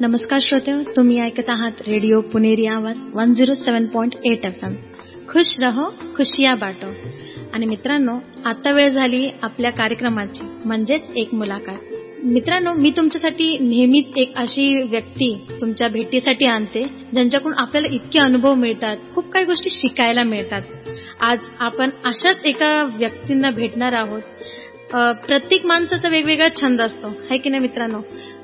नमस्कार श्रोते तुम्ही ऐकत आहात radio Puneri Awaaz one zero seven point eight F M खुश रहो खुशिया बाटो. आणि मित्रांनो आता वेळ झाली आपल्या कार्यक्रमाची म्हणजेच एक मुलाखत. मित्रांनो मी तुमच्यासाठी नेहमीच एक अशी व्यक्ती तुमच्या भेटीसाठी आणते ज्यांच्याकडून आपल्याला इतके अनुभव मिळतात खूप काही गोष्टी शिकायला मिळतात. आज आपण अशाच एका व्यक्तींना भेटणार आहोत. प्रत्येक माणसाचा वेगवेगळा छंद असतो आहे की नाही मित्रांनो?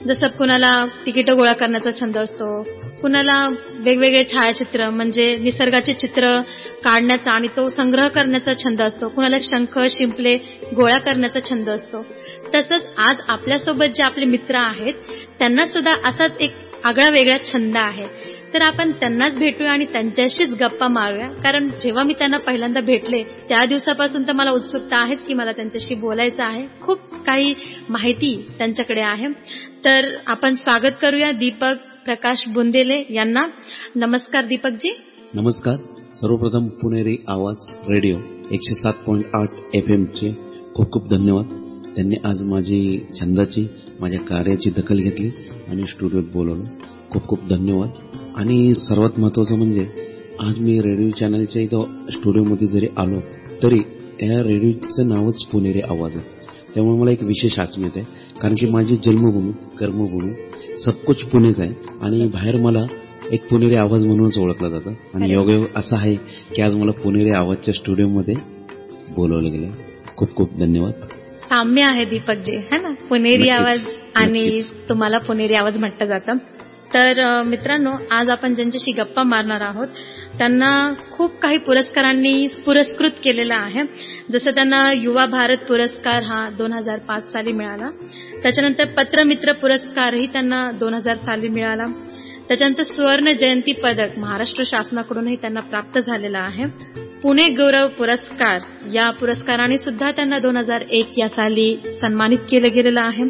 जसं कुणाला तिकीटं गोळा करण्याचा छंद असतो कुणाला वेगवेगळे छायाचित्र म्हणजे निसर्गाचे चित्र काढण्याचा आणि तो संग्रह करण्याचा छंद असतो कुणाला शंख शिंपले गोळा करण्याचा छंद असतो. तसंच आज आपल्यासोबत जे आपले मित्र आहेत त्यांना सुद्धा असाच एक आगळा वेगळा छंद आहे. तर आपण त्यांनाच भेटूया आणि त्यांच्याशीच गप्पा मारूया. कारण जेव्हा मी त्यांना पहिल्यांदा भेटले त्या दिवसापासून तर मला उत्सुकता आहेच की मला त्यांच्याशी बोलायचं आहे. खूप काही माहिती त्यांच्याकडे आहे. तर आपण स्वागत करूया दीपक प्रकाश बुंदेले यांना. नमस्कार दीपकजी. नमस्कार. सर्वप्रथम पुणेरी आवाज रेडिओ एकशे सात पॉईंट आठ एफ चे खूप खूप धन्यवाद. त्यांनी आज माझी छंदाची माझ्या कार्याची दखल घेतली आणि स्टुडिओत बोलवलं. खूप खूप धन्यवाद. आणि सर्वात महत्वाचं म्हणजे आज मी रेडिओ चॅनलच्या इथं स्टुडिओमध्ये जरी आलो तरी या रेडिओचं नावच पुणेरी आवाज आहे. त्यामुळे मला एक विशेष आचमित आहे कारण की माझी जन्मभूमी कर्मभूमी सबकुच पुणेच आहे. आणि बाहेर मला एक पुणेरी आवाज म्हणूनच ओळखलं जातं. आणि योगायोग असं आहे की आज मला पुणेरी आवाजच्या स्टुडिओमध्ये बोलवलं गेलं खूप खूप धन्यवाद. साम्य आहे दीपकजी है ना? पुणेरी आवाज आणि तुम्हाला पुणेरी आवाज म्हटलं जातं. तर मित्रांनो आज आपण ज्यांच्याशी गप्पा मारणार आहोत त्यांना खूप काही पुरस्कारांनी पुरस्कृत केलेला आहे. जसं त्यांना युवा भारत पुरस्कार हा दोन हजार पाच साली मिळाला. त्याच्यानंतर पत्रमित्र पुरस्कारही त्यांना दोन हजार साली मिळाला. त्याच्यानंतर सुवर्ण जयंती पदक महाराष्ट्र शासनाकडूनही त्यांना प्राप्त झालेला आहे. पुणे गौरव पुरस्कार या पुरस्काराने सुद्धा त्यांना दोन हजार एक या साली सन्मानित केलं गेलेलं आहे.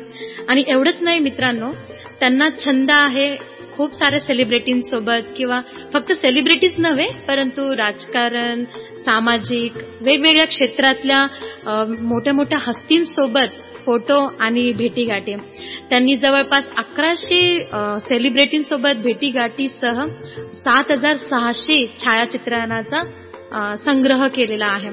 आणि एवढंच नाही मित्रांनो त्यांना छंद आहे खूप साऱ्या सेलिब्रिटींसोबत किंवा फक्त सेलिब्रिटीज नव्हे परंतु राजकारण सामाजिक वेगवेगळ्या क्षेत्रातल्या मोठ्या मोठ्या हस्तींसोबत फोटो आणि भेटीगाठी. त्यांनी जवळपास अकराशे सेलिब्रिटींसोबत भेटीगाठीसह सात हजार सहाशे छायाचित्रणाचा संग्रह केलेला आहे.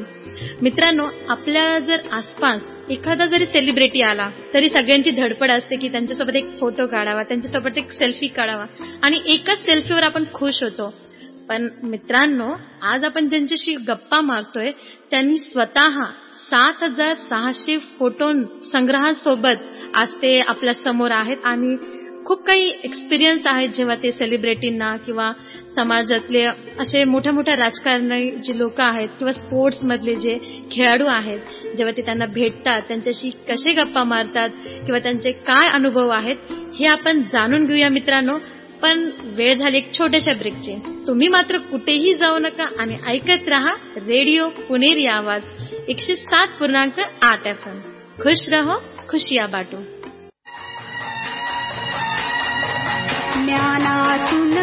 मित्रांनो आपल्या जर आसपास एखादा जरी सेलिब्रिटी आला तरी सगळ्यांची धडपड असते की त्यांच्यासोबत एक फोटो काढावा त्यांच्यासोबत एक सेल्फी काढावा. आणि एकाच सेल्फीवर आपण खुश होतो. पण मित्रांनो आज आपण ज्यांच्याशी गप्पा मारतोय त्यांनी स्वतः सात हजार सहाशे फोटो संग्रहासोबत आज ते आपल्यासमोर आहेत आणि खूप काही एक्सपिरियन्स आहेत जेव्हा ते सेलिब्रिटींना किंवा समाजातले असे मोठ्या मोठ्या राजकारणी जे लोक आहेत किंवा स्पोर्ट्समधले जे खेळाडू आहेत जेव्हा ते त्यांना भेटतात त्यांच्याशी कसे गप्पा मारतात किंवा त्यांचे काय अनुभव आहेत हे आपण जाणून घेऊया मित्रांनो. पण वेळ झाली एक छोट्याशा ब्रेकची तुम्ही मात्र कुठेही जाऊ नका आणि ऐकत रहा रेडिओ पुणेरी आवाज एकशे सात पूर्णांक आठ एफ एम खुश रहो खुशिया बाटो. नाना सुन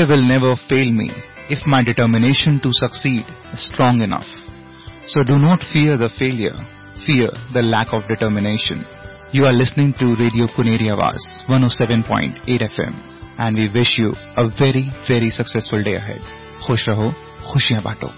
Failure will never fail me if my determination to succeed is strong enough. So do not fear the failure, fear the lack of determination. You are listening to Radio Puneri Awaz 107.8 FM and we wish you a very very successful day ahead. खुश रहो खुशियां बांटो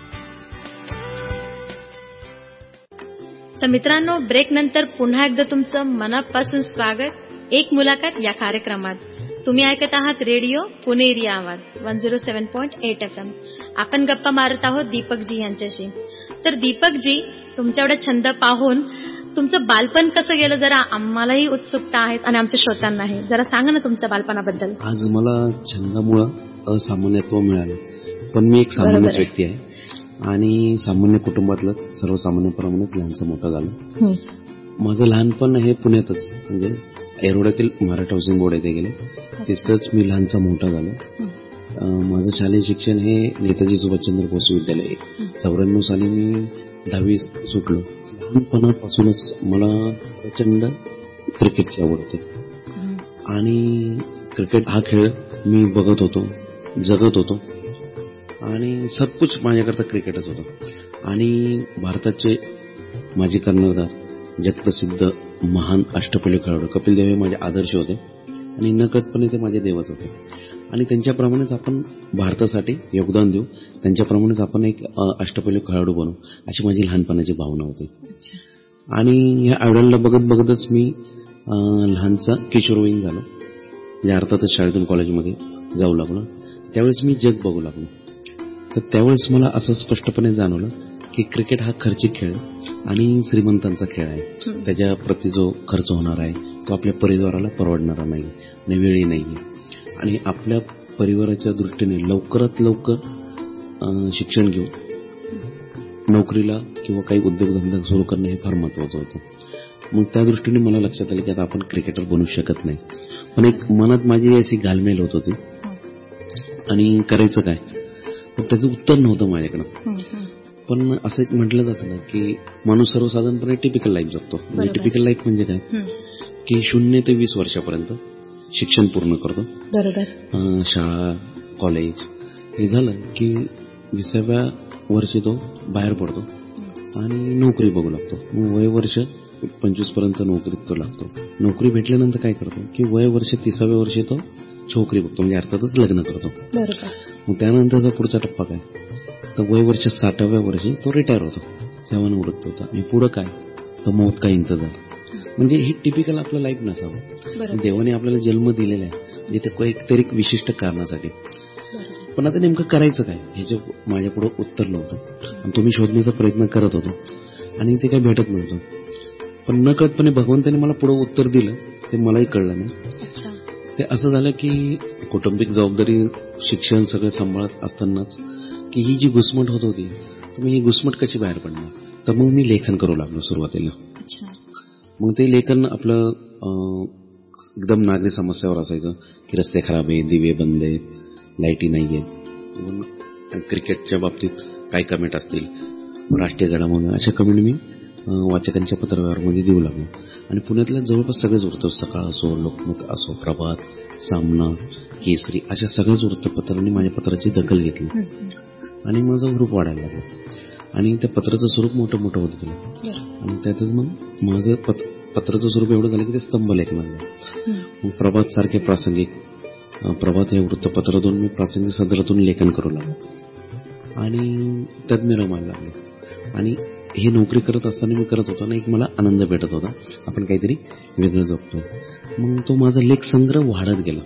तर मित्रांनो break नंतर पुन्हा एकदा तुमचं मनापासून स्वागत एक मुलाखत या कार्यक्रमात तुम्ही ऐकत आहात radio Puneri Awaaz one zero seven point eight F M आपण गप्पा मारत आहोत दीपकजी यांच्याशी. तर दीपकजी तुमच्या एवढा छंद पाहून तुमचं बालपण कसं गेलं जरा आम्हालाही उत्सुकता आहेत आणि आमच्या श्रोत्यांनाही. जरा सांगा ना तुमच्या बालपणाबद्दल. आज मला छंदामुळं असामान्यत्व मिळालं. पण मी एक सामान्यच आहे. व्यक्ती आहे. आणि सामान्य कुटुंबातलंच सर्वसामान्यप्रमाणेच लहानचं मोठं झालं. माझं लहानपण हे पुण्यातच म्हणजे एरोड्यातील मराठा हाऊसिंग बोर्ड येथे गेले. तिथंच मी लहानचा मोठा झालो. माझं शालेय शिक्षण हे नेताजी सुभाषचंद्र बोस विद्यालय. चौऱ्याण्णव साली मी दहावी सुटलो. लहानपणापासूनच मला प्रचंड क्रिकेटची आवड होती. आणि क्रिकेट हा खेळ मी बघत होतो जगत होतो. आणि सबकुच माझ्याकरता क्रिकेटच होतं. आणि भारताचे माजी कर्णधार जगप्रसिद्ध महान अष्टपैलू खेळाडू. कपिल देव हे माझे आदर्श होते आणि नकळतपणे ते माझे देवच होते. आणि त्यांच्याप्रमाणेच आपण भारतासाठी योगदान देऊ. त्यांच्याप्रमाणेच आपण एक अष्टपैलू खेळाडू बनू अशी माझी लहानपणाची भावना होती. आणि ह्या आयडॉलला बघत बघतच मी लहानचा किशोरवयीन झालो. म्हणजे अर्थातच शाळेतून कॉलेजमध्ये जाऊ लागलो. त्यावेळेस मी जग बघू लागलो. तर त्यावेळेस मला असं स्पष्टपणे जाणवलं की क्रिकेट हा खर्चिक खेळ आणि श्रीमंतांचा खेळ आहे. त्याच्या प्रति जो खर्च होणार आहे तो आपल्या परिवाराला परवडणारा नाही आणि वेळही नाही आणि आपल्या परिवाराच्या दृष्टीने लवकरात लवकर शिक्षण घेऊन नोकरीला किंवा काही उद्योगधंदा सुरू करणं हे फार महत्वाचं होतं. मग त्या दृष्टीने मला लक्षात आलं की आता आपण क्रिकेटर बनू शकत नाही. पण एक मनात माझी अशी घालमेल होत होती. आणि करायचं काय? पण त्याचं उत्तर नव्हतं माझ्याकडं. पण असं एक म्हटलं जातं ना की माणूस सर्वसाधारणपणे टिपिकल लाईफ जगतो. म्हणजे. टिपिकल लाईफ म्हणजे काय? की शून्य ते वीस वर्षापर्यंत शिक्षण पूर्ण करतो. बरोबर. शाळा कॉलेज हे झालं की विसाव्या वर्षी तो बाहेर पडतो आणि नोकरी बघू लागतो. मग वय वर्ष पंचवीसपर्यंत नोकरीत तो लागतो. नोकरी भेटल्यानंतर काय करतो की वय वर्ष तिसाव्या वर्षी तो छोकरी बघतो. म्हणजे अर्थातच लग्न करतो. मग त्यानंतरचा पुढचा टप्पा काय? तर वय वर्ष साठाव्या वर्षी तो रिटायर होतो. सेवानिवृत्त होता. आणि पुढं काय? तर मौत का इंतजार? म्हणजे हे टिपिकल आपलं लाईफ नसावं. देवाने आपल्याला जन्म दिलेला आहे. म्हणजे ते काहीतरी एक विशिष्ट कारणासाठी. पण आता नेमकं करायचं काय? ह्याच्या माझ्यापुढं उत्तर नव्हतं. आणि तुम्ही शोधण्याचा प्रयत्न करत होतो. आणि ते काही भेटत नव्हतं. पण न कळतपणे भगवंताने मला पुढं उत्तर दिलं. ते मलाही कळलं नाही. ते असं झालं की कौटुंबिक जबाबदारी शिक्षण सगळं सांभाळत असतानाच की ही जी घुसमट होत होती तर मी ही घुसमट कशी बाहेर पडणार? तर मग मी लेखन करू लागलो सुरुवातीला. अच्छा. मग ते लेखन आपलं एकदम नागरी समस्यावर असायचं की रस्ते खराब आहे दिवे बंद आहेत लाईटी नाही आहेत. क्रिकेटच्या बाबतीत काय कमेंट असतील. राष्ट्रीय घडामोडी अशा कमेंट मी वाचकांच्या पत्रव्यवहारमध्ये देऊ लागलो. आणि पुण्यातल्या जवळपास सगळेच वृत्त सकाळ असो लोकमत असो प्रभात सामना केसरी अशा सगळ्याच वृत्तपत्रांनी माझ्या पत्राची दखल घेतली. आणि माझं ग्रुप वाढायला लागलं. आणि त्या पत्राचं स्वरूप मोठं मोठं होत गेलं. आणि त्यातच मग माझं पत पत्राचं स्वरूप एवढं झालं की ते स्तंभलेख लागलं मग प्रभात सारखे प्रासंगिक प्रभात हे वृत्तपत्रातून मी प्रासंगिक सदरातून लेखन करू लागलो. आणि त्यात मी रमायला लागलो. आणि हे नोकरी करत असताना मी करत होतो ना एक मला आनंद भेटत होता. आपण काहीतरी वेगळं जगतो मग तो माझा लेख संग्रह वाढत गेला.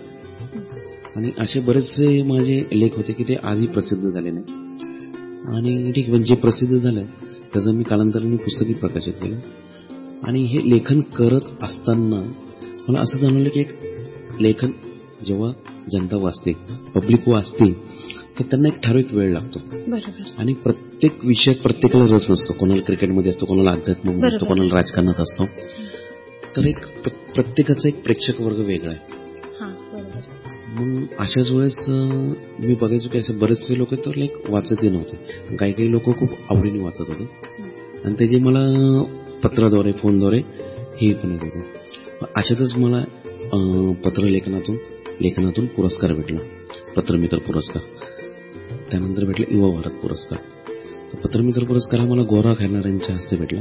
आणि असे बरेचसे माझे लेख होते की ते आजही प्रसिद्ध झाले नाही आणि ठीक म्हणजे जे प्रसिद्ध झालं त्याचं मी कालांतराने पुस्तकी प्रकाशित केलं. आणि हे लेखन करत असताना मला असं जाणवलं की एक लेखन जेव्हा जनता वाचते पब्लिक वाचते तर त्यांना एक ठराविक वेळ लागतो. आणि प्रत्येक विषयात प्रत्येकाला रस नसतो. कोणाला क्रिकेटमध्ये असतो कोणाला अध्यात्मामध्ये असतो. कोणाला राजकारणात असतो. तर एक प्र- प्रत्येकाचा एक प्रेक्षक वर्ग वेगळा आहे. मग अशाच वेळेस मी बघायचो की असे बरेचसे लोक तर लाईक वाचतही नव्हते. काही काही लोक खूप आवडीने वाचत होते. आणि त्याचे मला पत्राद्वारे फोनद्वारे हे पण येत होते. अशातच मला पत्रलेखनातून लेखनातून पुरस्कार भेटला. पत्रमित्र पुरस्कार. त्यानंतर भेटला युवा भारत पुरस्कार. तर पत्रमित्र पुरस्कार हा मला गोरा खाणाऱ्यांच्या हस्ते भेटला.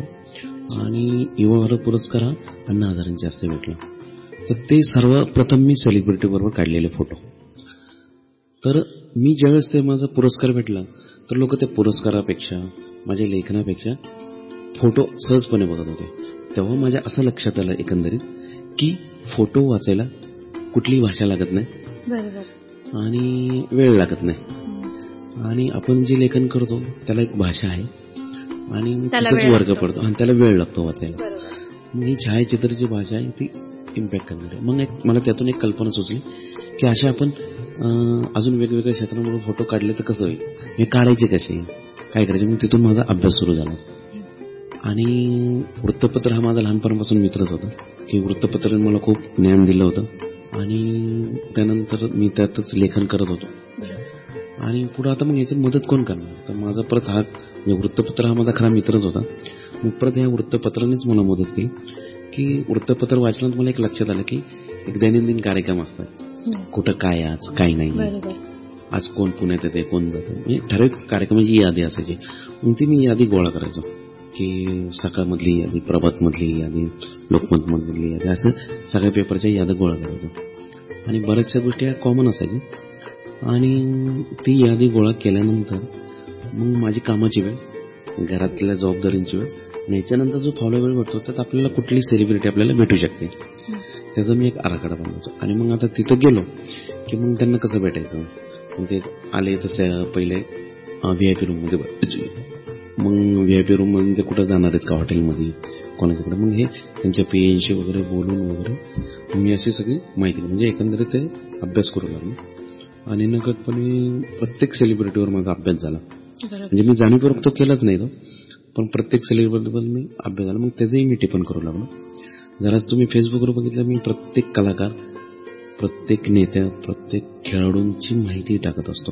आणि युवा भारत पुरस्कार हा अण्णा हजारांच्या हस्ते भेटला. तर ते सर्वप्रथम मी सेलिब्रिटी बरोबर काढलेले फोटो तर मी ज्यावेळेस ते माझा पुरस्कार भेटला तर लोक त्या पुरस्कारापेक्षा माझ्या लेखनापेक्षा फोटो सहजपणे बघत होते. तेव्हा माझ्या असं लक्षात आलं एकंदरीत की फोटो वाचायला कुठलीही भाषा लागत नाही. बरोबर. आणि वेळ लागत नाही. आणि आपण जे लेखन करतो त्याला एक भाषा आहे. आणि तिथंच वर्ग. पडतो आणि त्याला वेळ लागतो वाचायला. ही छायाचित्राची भाषा आहे ती इम्पॅक्ट करणार आहे. मग एक मला त्यातून एक कल्पना सुचली की अशा आपण अजून वेगवेगळ्या क्षेत्रांमध्ये फोटो काढले तर कसं होईल? हे काढायचे कसे? काय करायचे? मग तिथून माझा अभ्यास सुरू झाला. आणि वृत्तपत्र हा माझा लहानपणापासून मित्रच होता की वृत्तपत्राने मला खूप ज्ञान दिलं होतं. आणि त्यानंतर मी त्यातच लेखन करत होतो. आणि पुढं आता मग याची मदत कोण करणार? तर माझा परत हा म्हणजे वृत्तपत्र हा माझा खरा मित्रच होता. मग परत ह्या वृत्तपत्रानेच मला मदत केली. की वृत्तपत्र वाचनात मला एक लक्षात आलं की एक दैनंदिन कार्यक्रम असतात. कुठं काय आज काय नाही. आज कोण पुण्यात येते कोण जाते म्हणजे ठराविक कार्यक्रमाची यादी असायची. मग ती मी यादी गोळा करायचो. की सकाळमधली यादी प्रभातमधली यादी लोकमतमधली यादी असं सगळ्या पेपरच्या याद्या गोळा करायचो. आणि बऱ्याचशा गोष्टी ह्या कॉमन असायच्या. आणि ती यादी गोळा केल्यानंतर मग माझी कामाची वेळ घरातल्या जबाबदारींची वेळ आणि याच्यानंतर जो वेळ भेटतो त्यात आपल्याला कुठली सेलिब्रिटी आपल्याला भेटू शकते? त्याचा मी एक आराखडा बनवतो. आणि मग आता तिथं गेलो की मग त्यांना कसं भेटायचं? मग ते आले तसे पहिले व्ही आय पी रूममध्ये. मग व्ही आय पी रूममध्ये ते कुठं जाणार आहेत का हॉटेलमध्ये कोणाच्याकडे? मग हे त्यांच्या पीएनशी वगैरे बोलून वगैरे मी अशी सगळी माहिती. म्हणजे एकंदरीत ते अभ्यास करू लागलो. आणि नकळतपणे प्रत्येक सेलिब्रिटीवर माझा अभ्यास झाला. म्हणजे मी जाणीवपूर्वक तो केलाच नाही तो. पण प्रत्येक सेलिब्रिटीबद्दल मी अभ्यास झाला मग त्याचंही मी टिपण करू लागलो. जराच तुम्ही फेसबुकवर बघितलं मी प्रत्येक कलाकार प्रत्येक नेत्या प्रत्येक खेळाडूंची माहिती टाकत असतो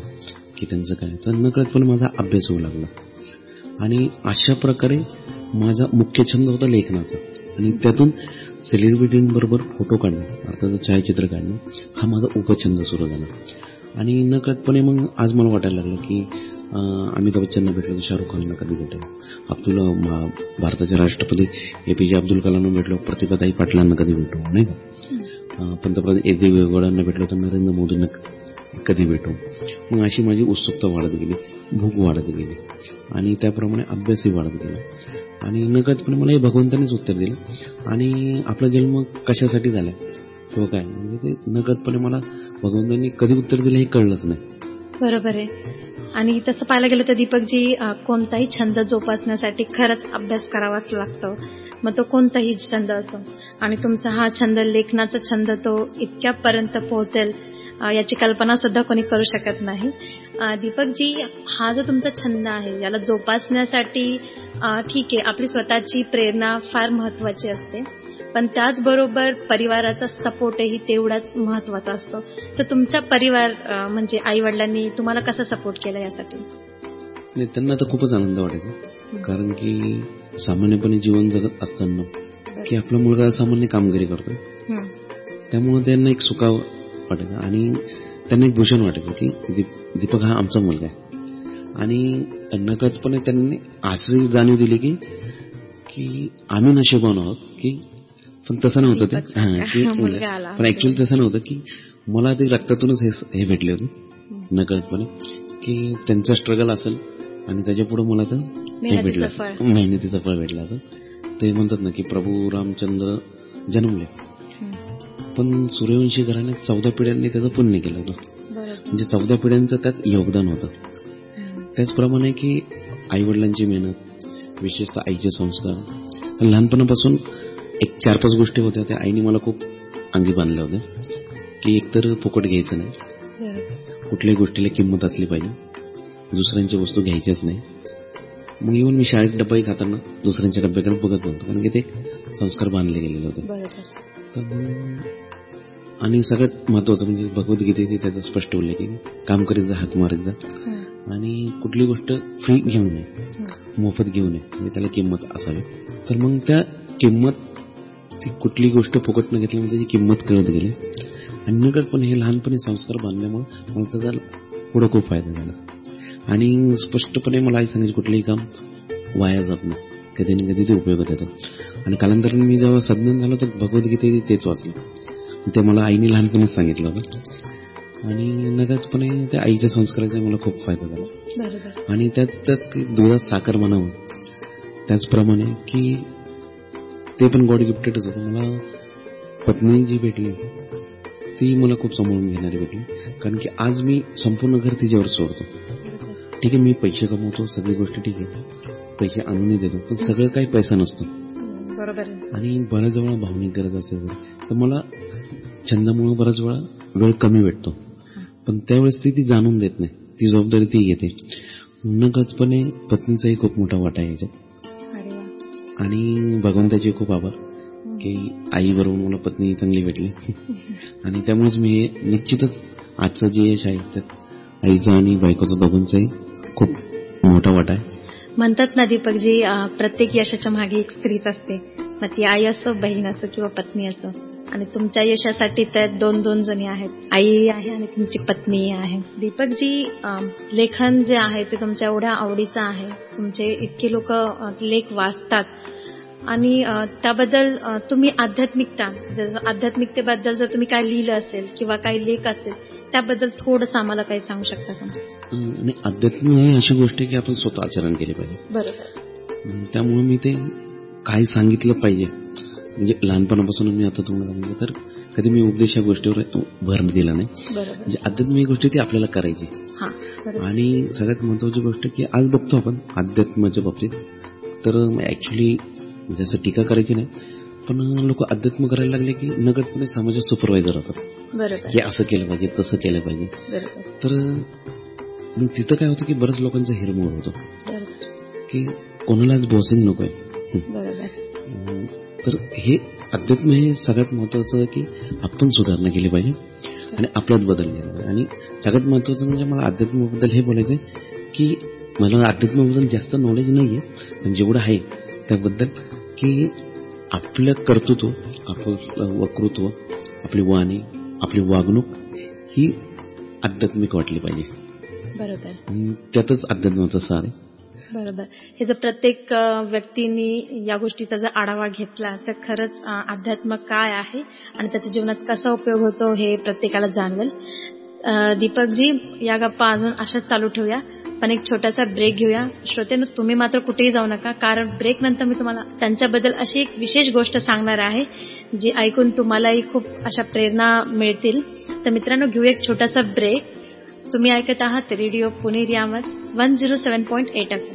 की त्यांचं काय तर नकळतपणे माझा अभ्यास होऊ लागला. आणि अशा प्रकारे माझा मुख्य छंद होता लेखनाचा. आणि त्यातून सेलिब्रिटींबरोबर फोटो काढणं अर्थात छायाचित्र काढणं हा माझा उपछंद सुरू झाला. आणि नकळतपणे मग आज मला वाटायला लागलं की अमिताभ बच्चनना भेटलो तर शाहरुख खानला कधी भेटेल अब्दुल मा- भारताचे राष्ट्रपती ए पी जे अब्दुल कलामना भेटलो प्रतिभाताई पाटलांना कधी भेटू नाही का? पंतप्रधान ए. देवेगौडांना भेटलो तर नरेंद्र मोदींना कधी भेटू? मग अशी माझी उत्सुकता वाढत गेली भूक वाढत गेली आणि त्याप्रमाणे अभ्यासही वाढत गेला. आणि नकळतपणे मला हे भगवंतानेच उत्तर दिलं. आणि आपला जन्म कशासाठी झाला? किंवा काय? म्हणजे ते नकळतपणे मला भगवंतांनी कधी उत्तर दिलं हे कळलंच नाही. बरोबर आहे. आणि तसं पाहायला गेलं तर दीपकजी कोणताही छंद जोपासण्यासाठी खरंच अभ्यास करावाच लागतो. मग तो कोणताही छंद असो. आणि तुमचा हा छंद लेखनाचा छंद तो इतक्यापर्यंत पोहोचेल याची कल्पना सुद्धा कोणी करू शकत नाही. दीपकजी हा जो तुमचा छंद आहे याला जोपासण्यासाठी ठीक आहे आपली स्वतःची प्रेरणा फार महत्वाची असते. पण त्याचबरोबर परिवाराचा सपोर्टही तेवढाच महत्त्वाचा असतो. तर तुमचा परिवार म्हणजे आई वडिलांनी तुम्हाला कसा सपोर्ट केला यासाठी? नाही त्यांना तर खूपच आनंद वाटायचा. कारण की सामान्यपणे जीवन जगत असताना की आपला मुलगा सामान्य कामगिरी करतोय. हं. त्यामुळे त्यांना एक सुखाव वाटायचं आणि त्यांना एक भूषण वाटायचं की दीप दीपक हा आमचा मुलगा आहे. आणि नकळतपणे त्यांनी अशी जाणीव दिली की की आम्ही नशिबान आहोत की पण तसं नव्हतं ते. पण ऍक्च्युअली तसं नव्हतं की मला ते रक्तातूनच हे भेटले होते. नकळतपणे. की त्यांचा स्ट्रगल असेल आणि त्याच्या पुढे मला तर हे भेटलं. मेहनतीचं फळ भेटलं होतं ते म्हणतात ना की प्रभू रामचंद्र जन्मले. हं. पण सूर्यवंशी घराण्यात चौदा पिढ्यांनी त्याचं पुण्य केलं होतं. म्हणजे चौदा पिढ्यांचं त्यात योगदान होतं. त्याचप्रमाणे की आईवडिलांची मेहनत विशेषतः आईचे संस्कार. लहानपणापासून एक चार पाच गोष्टी होत्या. त्या आईने मला खूप अंगी बांधल्या होत्या. की एकतर फुकट घ्यायचं नाही. कुठल्याही गोष्टीला किंमत असली पाहिजे. दुसऱ्यांच्या वस्तू घ्यायच्याच नाही. मग येऊन मी शाळेत डब्बाही खाताना दुसऱ्यांच्या डब्याकडे बघत नव्हतो. कारण की ते संस्कार बांधले गेलेले होते. तर आणि सगळ्यात महत्वाचं म्हणजे भगवद्गीतेत त्याचा स्पष्ट उल्लेख आहे की काम करीत जा हात मारीत जा. आणि कुठली गोष्ट फ्री घेऊ नये. मोफत घेऊ नये. म्हणजे त्याला किंमत असावी. तर मग त्या किंमत ती कुठली गोष्ट फुकट न घेतल्यामुळे त्याची किंमत कळत गेली. आणि नकळतपणे हे लहानपणी संस्कार बांधल्यामुळे मला त्याचा पुढं खूप फायदा झाला. आणि स्पष्टपणे मला आई सांगायची कुठलंही काम वाया जात नाही. कधी ना कधी ते उपयोगात येतं. आणि कालांतराने मी जेव्हा सज्ञान झालो तर भगवद्गीता तेच वाचलं. ते मला आईने लहानपणीच सांगितलं होतं. आणि नगचपणे त्या आईच्या संस्काराचा मला खूप फायदा झाला. आणि त्याच त्याच दुधात साखर म्हणावं त्याचप्रमाणे की ते पण गॉड गिफ्टेडच होतं. मला पत्नी जी भेटली. ती मला खूप सांभाळून घेणारी भेटली. कारण की आज मी संपूर्ण घर तिच्यावर सोडतो. ठीक आहे मी पैसे कमवतो सगळी गोष्टी ठीक आहे. पैसे आणूनही देतो पण सगळं काही पैसा नसतो. बरोबर. आणि बऱ्याच वेळा भावनिक गरज असेल तर मला छंदामुळे बऱ्याच वेळा वेळ कमी भेटतो. पण त्यावेळेस ती ती जाणून देत नाही. ती जबाबदारी ती घेते. नकचपणे पत्नीचाही खूप मोठा वाटा याच्यात. आणि भगवंताचे खूप आभार की आई बरोबर मला पत्नी चांगली भेटली. आणि त्यामुळेच मी हे निश्चितच आजचं जे यश आहे त्यात आईचं आणि बायकोचं दोघांचाही खूप मोठा वाटा आहे. म्हणतात ना दीपकजी प्रत्येक यशाच्या मागे एक स्त्रीच असते. मग ती आई असो बहीण असो किंवा पत्नी असो आणि तुमच्या यशासाठी त्यात दोन दोन जणी आहेत. आई आहे आणि तुमची पत्नी आहे. दीपकजी लेखन जे आहे ते तुमच्या एवढ्या आवडीचं आहे. तुमचे इतके लोक लेख वाचतात. आणि त्याबद्दल तुम्ही आध्यात्मिकता जर आध्यात्मिकतेबद्दल जर तुम्ही काय लिहिलं असेल किंवा काही लेख असेल त्याबद्दल थोडंसं आम्हाला काही सांगू शकता का? अध्यात्म ही अशी गोष्ट आहे की आपण स्वतः आचरण केले पाहिजे. बरोबर. त्यामुळे मी ते काय सांगितलं पाहिजे. म्हणजे लहानपणापासून मी आता तुम्हाला सांगितलं तर कधी मी उपदेश या गोष्टीवर भर दिला नाही. म्हणजे अध्यात्म ही गोष्ट ती आपल्याला करायची. हा आणि सगळ्यात महत्वाची गोष्ट की आज बघतो आपण अध्यात्माच्या बाबतीत तर ऍक्च्युली जसं टीका करायची नाही पण लोक अध्यात्म करायला लागले की नगदपणे समाजात सुपरवायझर होतात की असं केलं पाहिजे तसं केलं पाहिजे. तर मग तिथं काय होतं की बऱ्याच लोकांचा हिरमोड होतो. की कोणालाच बॉसिंग नको आहे बरोबर. अं, तर हे अध्यात्म हे सगळ्यात महत्वाचं की आपण सुधारणा केली पाहिजे आणि आपल्यात बदल केला पाहिजे. आणि सगळ्यात महत्वाचं म्हणजे मला अध्यात्माबद्दल हे बोलायचं आहे की मला अध्यात्माबद्दल जास्त नॉलेज नाही आहे पण जेवढं आहे त्याबद्दल की आपलं कर्तृत्व आपलं वक्तृत्व आपली वाणी आपली वागणूक ही आध्यात्मिक वाटली पाहिजे. बरोबर. त्यातच अध्यात्माचा सार आहे. बरोबर. हे जर प्रत्येक व्यक्तीनी व्यक्तींनी या गोष्टीचा जर आढावा घेतला तर खरंच अध्यात्म काय आहे आणि त्याच्या जीवनात कसा उपयोग होतो हे प्रत्येकाला जाणवेल. दीपकजी या गप्पा अजून अशाच चालू ठेवूया. पण एक छोटासा ब्रेक घेऊया. श्रोतेनो तुम्ही मात्र कुठेही जाऊ नका कारण ब्रेक नंतर मी तुम्हाला त्यांच्याबद्दल अशी एक विशेष गोष्ट सांगणार आहे जी ऐकून तुम्हालाही खूप अशा प्रेरणा मिळतील. तर मित्रांनो घेऊ एक छोटासा ब्रेक तुम्ही ऐकत आहात radio Pune Awaaz one zero seven point eight F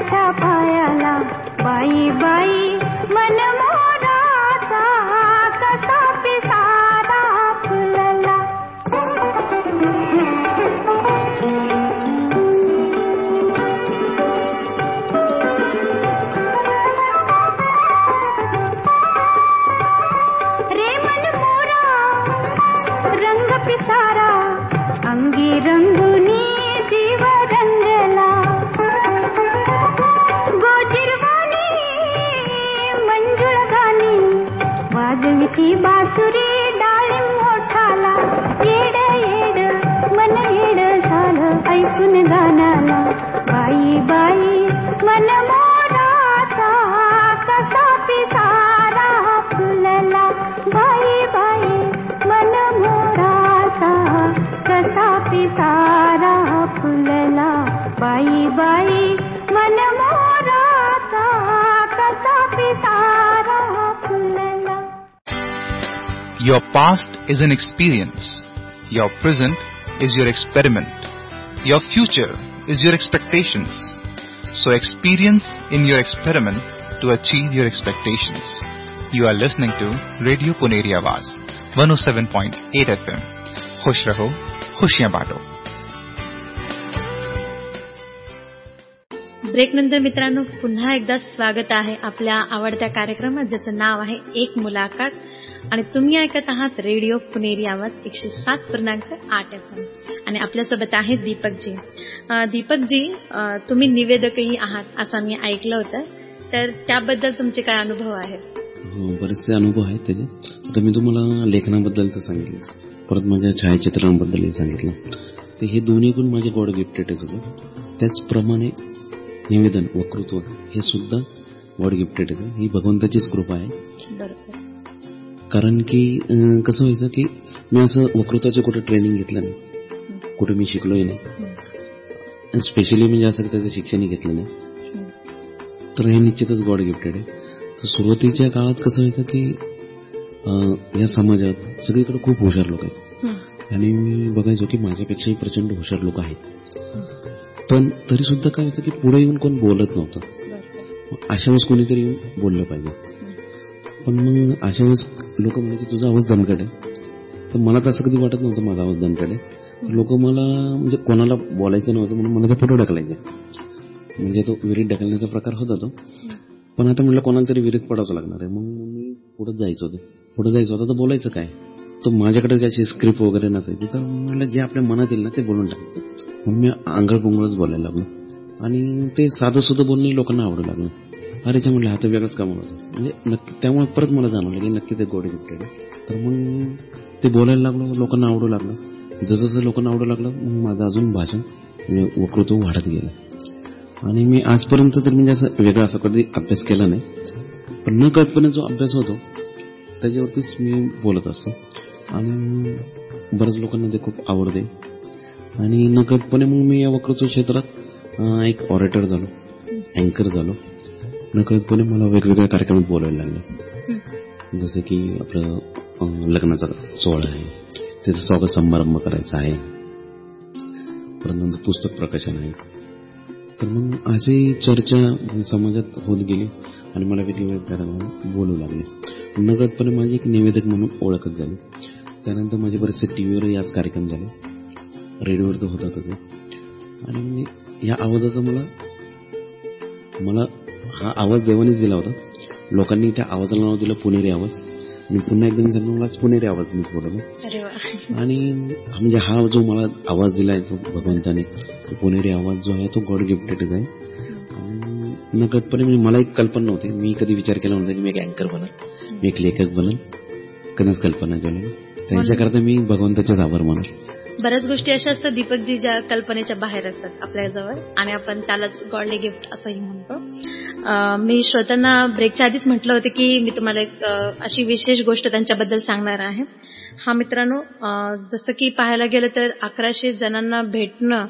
पायाला बाई बाई मन Your past is an experience. Your present is your experiment. Your future is your expectations. So experience in your experiment to achieve your expectations. You are listening to Radio Puneri Awaz 107.8 FM. खुश रहो खुशियां बांटो ब्रेकनंतर मित्रांनो पुन्हा एकदा स्वागत आहे आपल्या आवडत्या कार्यक्रमात ज्याचं नाव आहे एक मुलाखत आणि तुम्ही ऐकत आहात रेडिओ पुणेरी आवाज एकशे सात पूर्णांक आठ एफ आणि आपल्यासोबत आहे दीपकजी. दीपकजी तुम्ही निवेदकही आहात असं मी ऐकलं होतं. तर त्याबद्दल तुमचे काय अनुभव आहेत? हो, बरेचसे अनुभव आहेत त्याचे. आता मी तुम्हाला लेखनाबद्दल तर सांगितलं परत माझ्या छायाचित्रणाबद्दलही सांगितलं. तर हे दोन्ही गुण माझे गॉड गिफ्टेड होते. त्याचप्रमाणे निवेदन वक्तृत्व हे सुद्धा गॉड गिफ्टेड आहे ही भगवंताचीच कृपा आहे. बरोबर. कारण की कसं व्हायचं की मी असं वक्तृत्वाचं कुठं ट्रेनिंग घेतलं नाही. कुठं मी शिकलोही नाही. स्पेशली म्हणजे असं त्याचं शिक्षणही घेतलं नाही. तर हे निश्चितच गॉड गिफ्टेड आहे. तर सुरुवातीच्या काळात कसं व्हायचं की या समाजात सगळीकडे खूप हुशार लोक आहेत. आणि मी बघायचो की माझ्यापेक्षाही प्रचंड हुशार लोक आहेत. पण तरी सुद्धा काय व्हायचं की पुढे येऊन कोण बोलत नव्हतं. अशा वेळेस कोणीतरी येऊन बोललं पाहिजे. पण मग अशा वेळेस लोक म्हणे की तुझा आवाज दणकट आहे. तर मला तसं कधी वाटत नव्हतं माझा आवाज दणकट आहे. लोक मला म्हणजे कोणाला बोलायचं नव्हतं म्हणून मला ते पुढे ढकलायचे. म्हणजे तो विहिरीत ढकलण्याचा प्रकार होता तो पण आता म्हटलं कोणाला तरी विहिरीत पडावं लागणार आहे. मग मी पुढे जायचं होतं. पुढे जायचं होतं तर बोलायचं काय? तर माझ्याकडे काय अशी स्क्रिप्ट वगैरे नसायची. तर मला जे आपल्या मनात येईल ना ते बोलून टाकायचं मग मी आंगळ पुंगळच बोलायला लागलो. आणि ते साधं सुद्धा बोलणं लोकांना आवडू लागलं. अरे ते म्हणलं हा तर वेगळंच काम होतं. म्हणजे नक्की त्यामुळे परत मला जाणवलं की नक्की ते गोडी गिफ्टेड तर मग ते बोलायला लागलो लोकांना आवडू लागलं. जसं लोकांना आवडू लागलं मग माझं अजून भाषण म्हणजे वक्तृत्व वाढत गेलं. आणि मी आजपर्यंत तर म्हणजे असं वेगळा असा कधी अभ्यास केला नाही. पण न कळतपणे जो अभ्यास होतो त्याच्यावरतीच मी बोलत असतो. आणि बऱ्याच लोकांना ते खूप आवडते. आणि नकळतपणे मग मी या वक्तृत्व क्षेत्रात एक ऑरेटर झालो अँकर झालो. नकळतपणे मला वेगवेगळ्या कार्यक्रमात बोलायला लागले. जसं की आपलं लग्नाचा सोहळा आहे. त्याचा स्वागत समारंभ करायचा आहे. परत पुस्तक प्रकाशन आहे. तर मग अशी चर्चा समाजात होत गेली आणि मला वेगवेगळ्या कार्यक्रमात बोलू लागले. नकळतपणे माझी एक निवेदक म्हणून ओळखत झाली. त्यानंतर माझे बरेचसे टी व्हीवरही आज कार्यक्रम झाले. रेडिओवर तर होतातच. आणि या आवाजाचं मला मला हा आवाज देवानेच दिला होता. लोकांनी त्या आवाजाला नाव दिलं पुणेरी आवाज. आणि पुन्हा एकदा मी सांगतो मला पुणेरी आवाज मी बोलवलं आणि म्हणजे हा जो मला आवाज दिलाय जो भगवंताने तो पुणेरी आवाज जो आहे तो गॉड गिफ्टेडच आहे. नकळतपणे म्हणजे मला एक कल्पना नव्हती मी कधी विचार केला नव्हता की मी एक अँकर बनल मी एक लेखक बनल कधीच कल्पना केली त्यांच्याकरता मी भगवंताचेच आभार मानल. बऱ्याच गोष्टी अशा असतात दीपकजी ज्या कल्पनेच्या बाहेर असतात आपल्याजवळ. आणि आपण त्यालाच गॉडली गिफ्ट असंही म्हणतो. मी श्रोत्यांना ब्रेकच्या आधीच म्हटलं होतं की मी तुम्हाला एक अशी विशेष गोष्ट त्यांच्याबद्दल सांगणार आहे. हा मित्रांनो जसं की पाहायला गेलं तर अकराशे जणांना भेटणं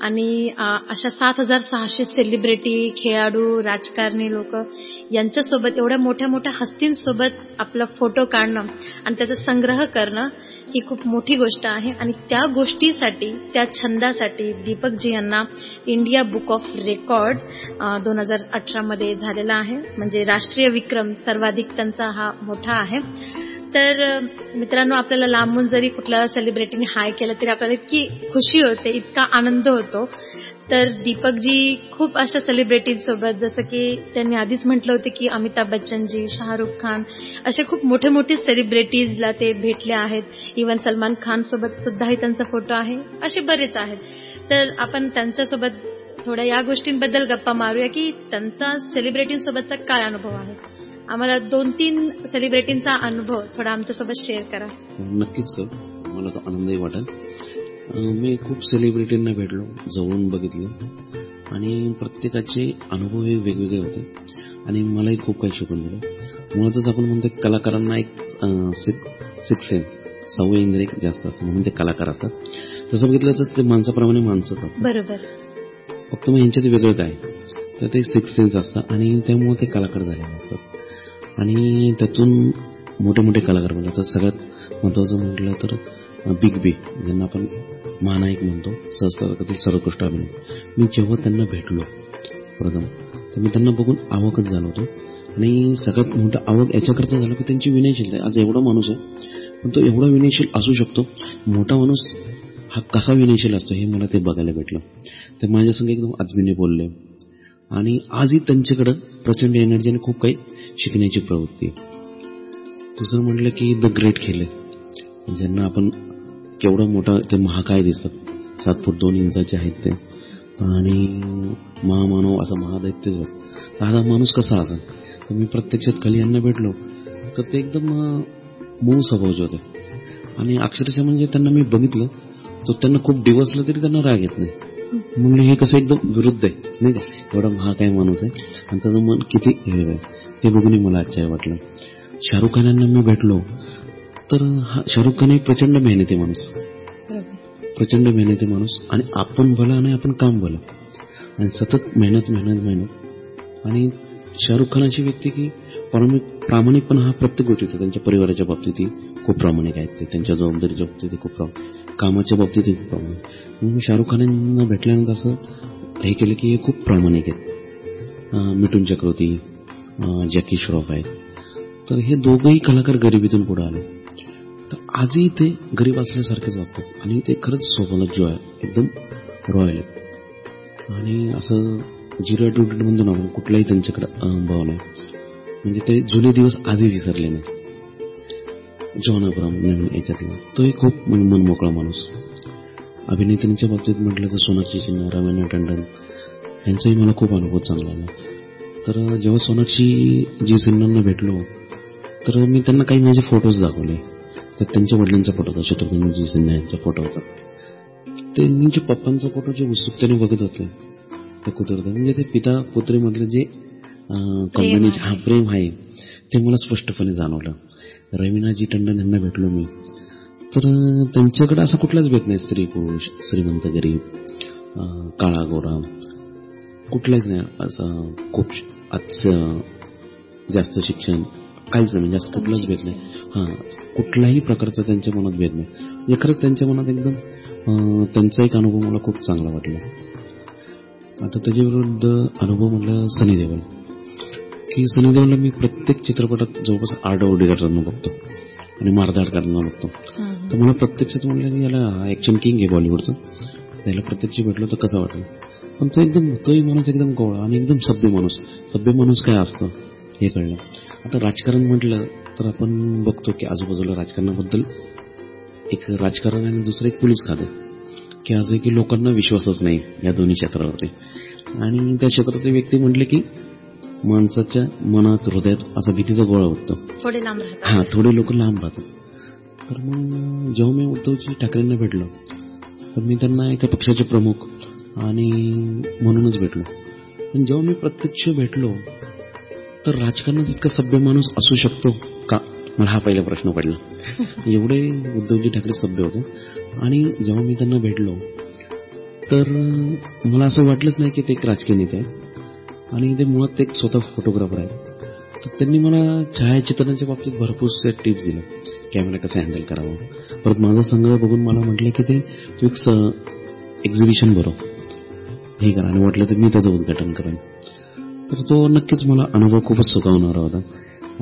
आणि अशा सात हजार सहाशे सेलिब्रिटी खेळाडू राजकारणी लोक यांच्यासोबत एवढ्या मोठ्या मोठ्या हस्तींसोबत आपला फोटो काढणं आणि त्याचा संग्रह करणं ही खूप मोठी गोष्ट आहे. आणि त्या गोष्टीसाठी त्या छंदासाठी दीपकजी यांना इंडिया बुक ऑफ रेकॉर्ड दोन हजार अठरामध्ये झालेला आहे. म्हणजे राष्ट्रीय विक्रम सर्वाधिक त्यांचा हा मोठा आहे. तर मित्रांनो आपल्याला लांबून जरी कुठल्या सेलिब्रिटीने हाय केलं तरी आपल्याला इतकी खुशी होते इतका आनंद होतो. तर दीपकजी खूप अशा सेलिब्रिटीज सोबत जसं की त्यांनी आधीच म्हटलं होतं की अमिताभ बच्चनजी शाहरुख खान असे खूप मोठे मोठे सेलिब्रिटीजला ते भेटले आहेत. इवन सलमान खान सोबत सुद्धाही त्यांचा फोटो आहे. असे बरेच आहेत. तर आपण त्यांच्यासोबत थोड्या या गोष्टींबद्दल गप्पा मारूया की त्यांचा सेलिब्रिटींसोबतचा काय अनुभव आहे. आम्हाला दोन तीन सेलिब्रिटींचा अनुभव थोडा आमच्यासोबत शेअर करा. नक्कीच मला तो आनंदही वाटेल. मी खूप सेलिब्रिटींना भेटलो जवळून बघितलं. आणि प्रत्येकाचे अनुभव हे वेगवेगळे होते. आणि मलाही खूप काही शिकून दिलं. मुळातच आपण म्हणतो कलाकारांना एक सिक्स सेन्स सवय इंद्रिय जास्त असतं म्हणून ते कलाकार असतात. तसं बघितलं तर ते माणसाप्रमाणे माणसंच असतात बरोबर. फक्त मग यांच्यात वेगळं काय? तर ते सिक्स सेन्स असतात आणि त्यामुळे ते कलाकार झालेले असतात. आणि त्यातून मोठे मोठे कलाकार तर सगळ्यात महत्त्वाचं म्हटलं तर बिग बी ज्यांना आपण मानायक म्हणतो सहस्त्रातील सर्वोत्कृष्ट अभिनय. मी जेव्हा त्यांना भेटलो प्रथम तर मी त्यांना बघून आवकच झालो होतो. आणि सगळ्यात मोठं आवक याच्याकरता झालं की त्यांची विनयशीलता आज एवढा माणूस आहे पण तो एवढा विनयशील असू शकतो. मोठा माणूस हा कसा विनयशील असतो हे मला ते बघायला भेटलं. ते माझ्यासंग एकदम आजमीने बोलले. आणि आजही त्यांच्याकडं प्रचंड एनर्जी आणि खूप काही शिकण्याची प्रवृत्ती दुसरं म्हटलं की द ग्रेट खेले ज्यांना आपण केवढा मोठा ते महाकाय दिसतात सात फूट दोन इंचाचे आहेत ते. आणि महामानव असं महादैत्यच बघ हा माणूस कसा असा तर मी प्रत्यक्षात खाली यांना भेटलो. तर ते एकदम मऊ स्वभावचे होते आणि अक्षरशः म्हणजे त्यांना मी बघितलं तर त्यांना खूप डिवसलं तरी त्यांना राग येत नाही. म्हणजे हे कसं एकदम विरुद्ध आहे नाही का? एवढा महाकाय माणूस आहे. आणि त्याचं मन किती हे आहे. ते बघून मला आश्चर्य वाटलं. शाहरुख खान यांना मी भेटलो. तर हा शाहरुख खान एक प्रचंड मेहनती माणूस. प्रचंड मेहनती माणूस आणि आपण भलं आणि आपण काम भलं. आणि सतत मेहनत मेहनत मेहनत. आणि शाहरुख खान अशी व्यक्ती की प्रामाणिक प्रामाणिकपणा हा प्रत्येक गोष्टीचा त्यांच्या परिवाराच्या बाबतीतही खूप प्रामाणिक आहेत ते त्यांच्या जबाबदारीच्या बाबतीतही खूप प्रामाणिक कामाच्या बाबतीतही खूप प्रामाणिक. म्हणून मी शाहरुख खान यांना भेटल्यानंतर असं हे केलं की हे खूप प्रामाणिक आहेत. मिठून चक्रवर्ती जॅकी श्रॉफ आहेत. तर हे दोघंही कलाकार गरिबीतून पुढे आले. तर आजही ते गरीब असल्यासारखेच वागतात आणि ते खरंच स्वभावाला जो आहे एकदम रॉयल आहेत. आणि असं जिरो ॲटिट्यूड म्हणतो ना आपण कुठलाही त्यांच्याकडे भाव नाही. म्हणजे ते जुने दिवस आधी विसरले नाही जॉन अब्राम नवीन याच्यातला तोही खूप मनमोकळा माणूस. अभिनेत्रींच्या बाबतीत म्हटलं तर सोनाक्षी सिन्हा रवीना टंडन यांचाही मला खूप अनुभव चांगला आला. तर जेव्हा सोनाक्षी जी सिन्हांना भेटलो तर मी त्यांना काही माझे फोटोज दाखवले. तर त्यांच्या वडिलांचा फोटो होता शत्रुघ्नजी सिन्हा यांचा फोटो होता. त्यांनी जे पप्पांचा फोटो जे उत्सुकतेने बघत होते ते कुतरता म्हणजे ते पिता पुत्रीमधलं जे कॉम्बिनेशन हा प्रेम आहे ते मला स्पष्टपणे जाणवलं. रवीनाजी टंडन यांना भेटलो मी. तर त्यांच्याकडे असा कुठलाच भेद नाही स्त्री पुरुष श्रीमंत गरीब काळा गोरा. कुठलाच नाही असं खूप जास्त शिक्षण. काहीच नाही म्हणजे असं कुठलाच भेद नाही. हां कुठल्याही प्रकारचा त्यांच्या मनात भेद नाही. म्हणजे खरंच त्यांच्या मनात एकदम त्यांचा एक अनुभव मला खूप चांगला वाटला. आता त्याच्याविरुद्ध अनुभव म्हटलं सनी देवल की सनी देवलला मी प्रत्येक चित्रपटात जवळपास आरडाओरडी करताना बघतो. आणि मारधाड करताना बघतो. तर मला प्रत्यक्षात म्हटलं की याला ॲक्शन किंग आहे बॉलिवूडचं त्याला प्रत्यक्ष भेटलं तर कसं वाटेल? पण तो एकदम तोही माणूस एकदम गोळा आणि एकदम सभ्य माणूस. सभ्य माणूस काय असतं हे कळलं. आता राजकारण म्हटलं तर आपण बघतो की आजूबाजूला राजकारणाबद्दल एक राजकारण आणि दुसरं एक पोलीस खाते. की आहे की लोकांना विश्वासच नाही या दोन्ही क्षेत्रावरती. आणि त्या क्षेत्रातले व्यक्ती म्हटले की माणसाच्या मनात हृदयात असा भीतीचा गोळा होतो थोडे लांब राहतात. हा थोडे लोक लांब राहतात. तर मग जेव्हा मी उद्धवजी ठाकरेंना भेटलो तर मी त्यांना एका पक्षाचे प्रमुख आणि म्हणूनच भेटलो. पण जेव्हा मी प्रत्यक्ष भेटलो तर राजकारणात इतका सभ्य माणूस असू शकतो का? मला हा पहिला प्रश्न पडला. एवढे उद्धवजी ठाकरे सभ्य होते. आणि जेव्हा मी त्यांना भेटलो तर मला असं वाटलंच नाही की ते एक राजकीय नेते आहे आणि ते मुळात ते एक स्वतः फोटोग्राफर आहे तर त्यांनी मला छायाचित्रणाच्या बाबतीत भरपूर टिप्स दिल्या कॅमेरा कसा हँडल करावा? परत माझा संग्रह बघून मला म्हटलं की ते तू एक एक्झिबिशन भरव हे करा. आणि वाटलं तर मी त्याचं उद्घाटन करेन. तर तो नक्कीच मला अनुभव खूपच सुखावणारा होता.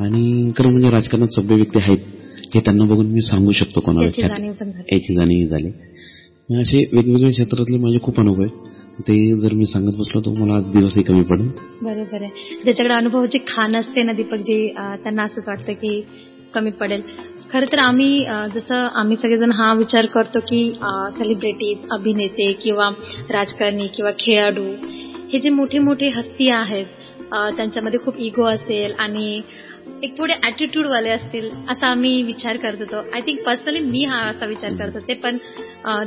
आणि खरं म्हणजे राजकारणात सभ्य व्यक्ती आहेत हे त्यांना बघून मी सांगू शकतो कोणाला याची जाणीव झाली. असे वेगवेगळ्या क्षेत्रातले माझे खूप अनुभव आहेत. ते जर मी सांगत बसलो तर मला आज दिवसही कमी पडेल. बरोबर आहे. ज्याच्याकडे अनुभवाची खाण असते ना दीपकजी अं, त्यांना असंच वाटतं की कमी पडेल. खरं तर आम्ही जसं आम्ही सगळेजण हा विचार करतो की सेलिब्रिटी अभिनेते किंवा राजकारणी किंवा खेळाडू हे जे मोठे मोठे हस्ती आहेत त्यांच्यामध्ये खूप इगो असेल आणि एक थोडे ऍटिट्यूड वाले असतील असा आम्ही विचार करत होतो. आय थिंक पर्सनली मी हा असा विचार करत होते पण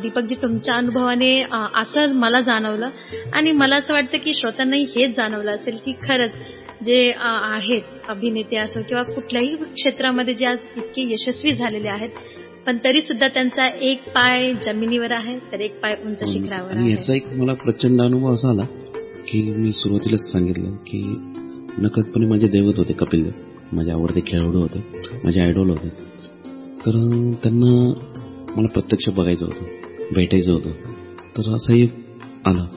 दीपकजी तुमच्या अनुभवाने असं मला जाणवलं आणि मला असं वाटतं की श्रोत्यांनाही हेच जाणवलं असेल की खरंच जे आहेत अभिनेते असो किंवा कुठल्याही क्षेत्रामध्ये जे आज इतके यशस्वी झालेले आहेत पण तरी सुद्धा त्यांचा एक पाय जमिनीवर आहे तर एक पाय उंच शिखरावर याचा एक मला प्रचंड अनुभव असा आला की मी सुरुवातीलाच सांगितलं की नकळतपणे माझे दैवत होते कपिल देव. माझे आवडते खेळाडू होते. माझे आयडॉल होते. तर त्यांना मला प्रत्यक्ष बघायचं होतं. भेटायचं होतं. तर असा एक आला.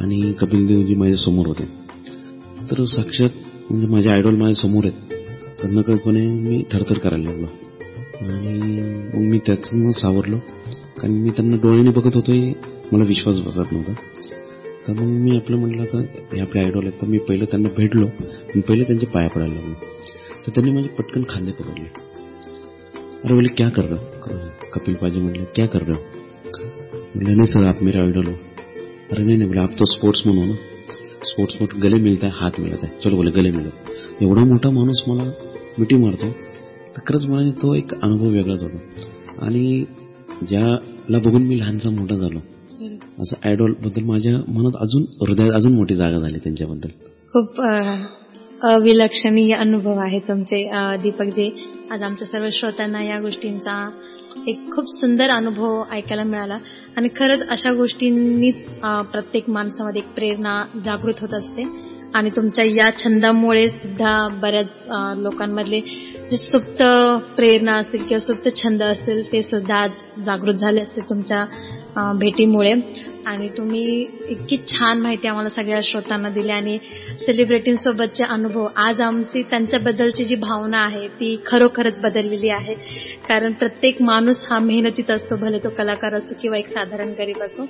आणि कपिल देवजी माझ्यासमोर होते. तर साक्षात म्हणजे माझे आयडॉल माझ्यासमोर आहेत. तर नकळतपणे मी थरथर करायला लागलो. आणि मग मी त्यातून सावरलो. कारण मी त्यांना डोळ्याने बघत होतो मला विश्वास बसत नव्हता. तर मग मी आपलं म्हटलं तर हे आपले आयडॉल आहेत तर मी पहिलं त्यांना भेटलो. पहिले त्यांच्या पाया पडायला लागलो. तर त्यांनी माझे पटकन खांदे पकडले. अरे बोले क्या कर रहे हो? कपिल पाजी म्हटलं क्या कर रहे हो? बोले नहीं सर आप मेरे आइडल हो. अरे नहीं नहीं बोले आप तो स्पोर्ट्स हो म्हणून ना. स्पोर्ट्समन गले मिळत आहे हात मिळत आहे चलो बोले गले मिळत एवढा मोठा माणूस मला मिठी मारतो तर खरंच मला तो एक अनुभव वेगळाच होता. आणि ज्याला बघून मी लहानसा मोठा झालो असं आयडॉलबद्दल माझ्या मनात अजून हृदयात अजून मोठी जागा झाली त्यांच्याबद्दल. खूप अविलक्षणीय अनुभव आहे तुमचे अ, दीपकजी. आज आमच्या सर्व श्रोत्यांना या गोष्टींचा एक खूप सुंदर अनुभव ऐकायला मिळाला. आणि खरंच अशा गोष्टींनीच प्रत्येक माणसामध्ये एक प्रेरणा जागृत होत असते. आणि तुमच्या या छंदामुळे सुद्धा बऱ्याच लोकांमधले जे सुप्त प्रेरणा असतील किंवा सुप्त छंद असतील ते सुद्धा आज जागृत झाले असते तुमच्या भेटीमुळे. आणि तुम्ही इतकी छान माहिती आम्हाला सगळ्या श्रोतांना दिली आणि सेलिब्रिटींसोबतचे अनुभव. आज आमची त्यांच्याबद्दलची जी भावना आहे ती खरोखरच बदललेली आहे. कारण प्रत्येक माणूस हा मेहनतीच असतो भले तो कलाकार असो किंवा एक साधारण गरीब असो.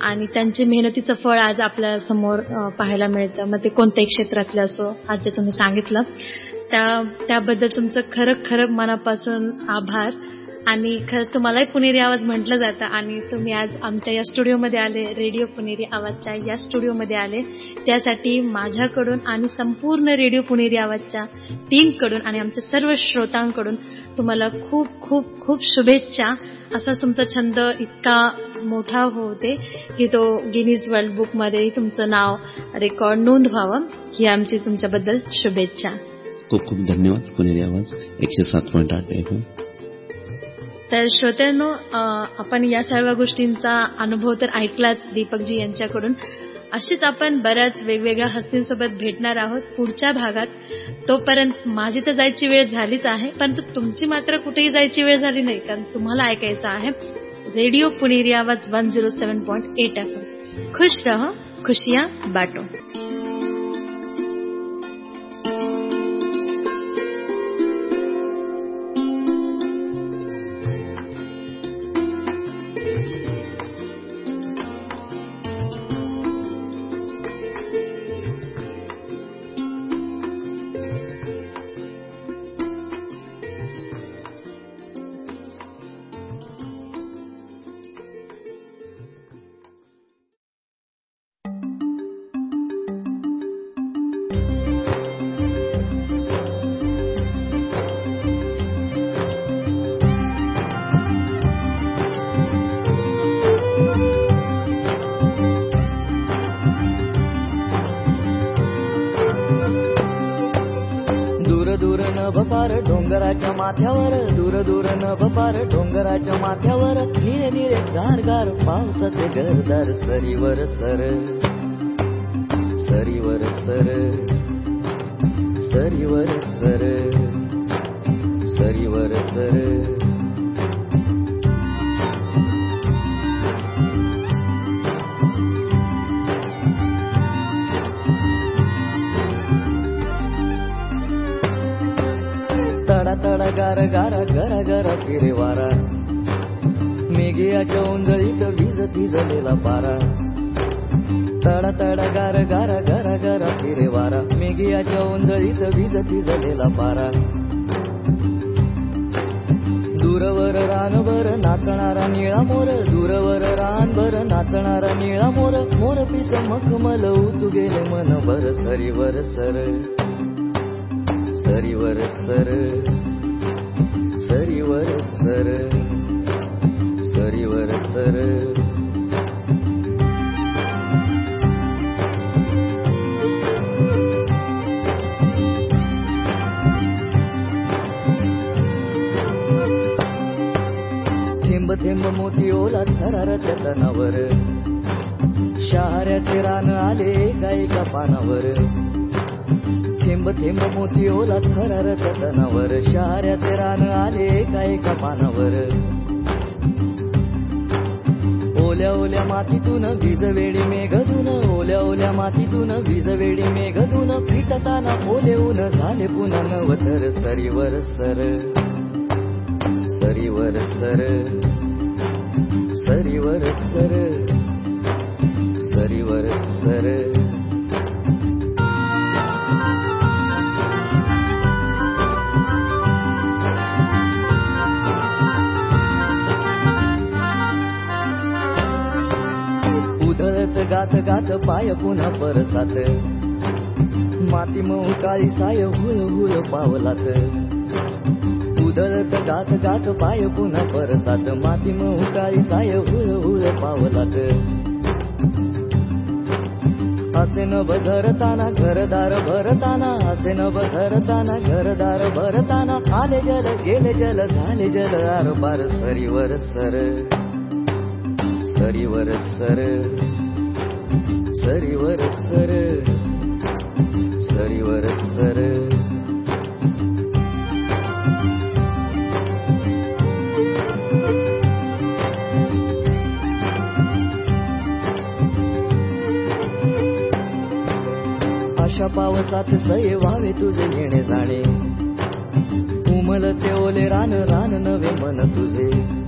आणि त्यांचे मेहनतीचं फळ आज आपल्यासमोर पाहायला मिळतं. मग ते कोणत्याही क्षेत्रातलं असो आज जे तुम्ही सांगितलं. त्या त्याबद्दल तुमचं खरं खरं मनापासून आभार. आणि खरं तुम्हालाही पुणेरी आवाज म्हटलं जातं आणि तुम्ही आज आमच्या या स्टुडिओमध्ये आले रेडिओ पुणेरी आवाजच्या या स्टुडिओमध्ये आले. त्यासाठी माझ्याकडून आणि संपूर्ण रेडिओ पुणेरी आवाजच्या टीमकडून आणि आमच्या सर्व श्रोतांकडून तुम्हाला खूप खूप खूप शुभेच्छा. असाच तुमचा छंद इतका मोठा होते की तो गिनीज वर्ल्ड बुकमध्ये तुमचं नाव रेकॉर्ड नोंद व्हावं ही आमची तुमच्याबद्दल शुभेच्छा. खूप खूप धन्यवाद पुणेरी आवाज. एकशे सात पॉईंट आठ तर श्रोत्यांनो आपण या सर्व गोष्टींचा अनुभव तर ऐकलाच दीपकजी यांच्याकडून. अशीच आपण बऱ्याच वेगवेगळ्या हस्तींसोबत भेटणार आहोत पुढच्या भागात. तोपर्यंत माझी तर जायची वेळ झालीच आहे परंतु तुमची मात्र कुठेही जायची वेळ झाली नाही कारण तुम्हाला ऐकायचं आहे radio Puneri Awaaz one zero seven point eight F खुश रहो खुशिया बाटो. नभ पार डोंगराच्या माथ्यावर निरे निरे गार गार पावसाचे गरदार सरीवर सर. सरीवर सर. सरीवर सर. सरीवर सर. फिरे वारा मेघियाच्या ओंजळीत वीज तिजलेला पारा. तडा तडा गार गारा गरा गरा फिरे वारा मेघियाच्या ओंजळीत वीज तिजलेला पारा. दूरवर रानभर नाचणारा निळा मोर. दूरवर रानभर नाचणारा निळा मोर. मोर पिस मखमल उतू गेले मन भर सरीवर सर. सरीवर सर. सरीवर मोती थरार त्या रान आले एका एका पानावर? ओल्या ओल्या मातीतून वीजवेडी मेघधून ओल्या ओल्या मातीतून वीजवेडी मेघधून फिटताना ओलेऊन झाले पुन्हा नवतर सरीवर सर. सरीवर सर. सरीवर सर. सरीवर सर. गात गात पाय पुन्हा परसात. माती मऊ काळी साय हुळ हुळ पावलात. उदळत गात गात पाय पुन्हा परसात. माती मऊ काळी साय हुळ हुळ पावलात. असे न बझरताना घरदार भरताना असे न बझरताना घरदार भरताना आले जल गेले जल झाले जल आर पार सरीवर सर. सरीवर सर. सरीवर सर सरीवर सर. अशा पावसात सये व्हावे तुझे येणे जाणे. उमलते ओले रान रान नवे मन तुझे.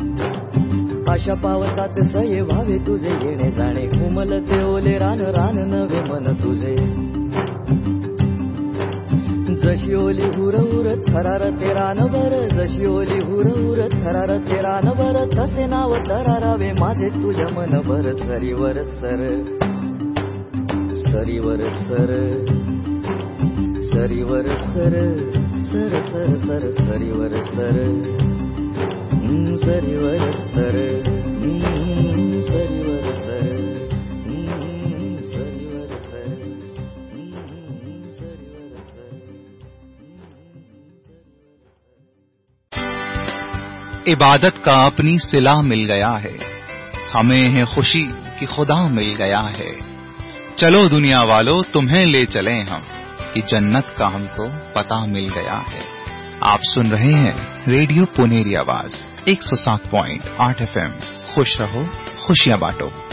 अशा पावसात सये व्हावे तुझे येणे जाणे उमलते ओले रान रान नवे मन तुझे. जशी ओली हुर हुर थरार ते रानभर जशी ओली हुर हुर थरार ते रानभर तसे नाव तरारावे माझे तुझ्या मनभर सरीवर सर. सरीवर सर. सरीवर सर सर सर सर सरीवर सर सर, सर, सर सर, सर, सर, सर. इबादत का अपनी सिला मिल गया है। हमें है खुशी कि खुदा मिल गया है। चलो दुनिया वालों, तुम्हें ले चले हम, कि जन्नत का हमको पता मिल गया है। आप सुन रहे हैं रेडियो पुनेरी आवाज़। 107.8 एफएम खुश रहो खुशियां बांटो।